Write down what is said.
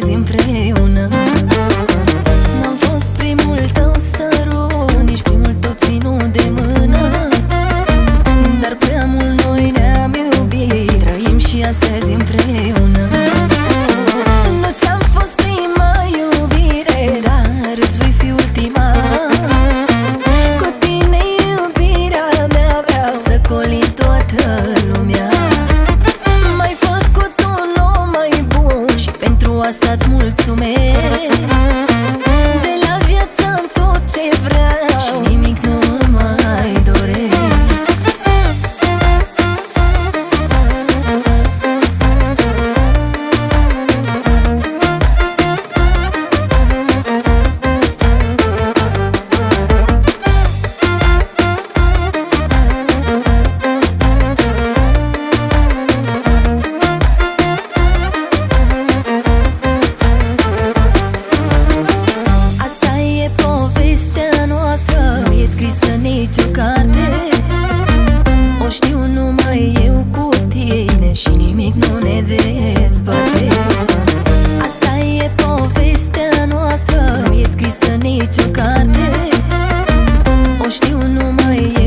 vezi împreună. N-am fost primul tău stăru Nici primul tău ținut de mână. Dar prea mult noi ne-am iubit Trăim și astăzi That's more yeah.